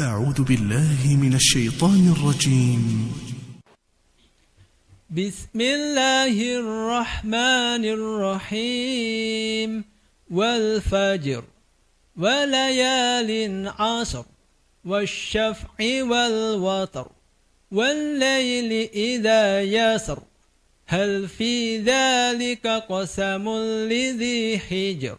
أعوذ بالله من الشيطان الرجيم. بسم الله الرحمن الرحيم. والفجر وليال عصر والشفع والوتر والليل إذا يسر. هل في ذلك قسم لذي حجر؟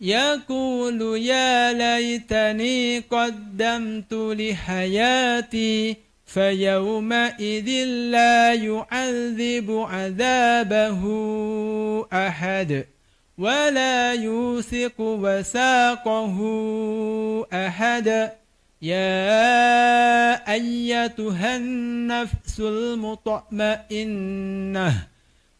يقول يا ليتني قدمت لحياتي فيومئذ لا يعذب عذابه أحد ولا يوثق وساقه أحد. يا أيتها النفس المطمئنة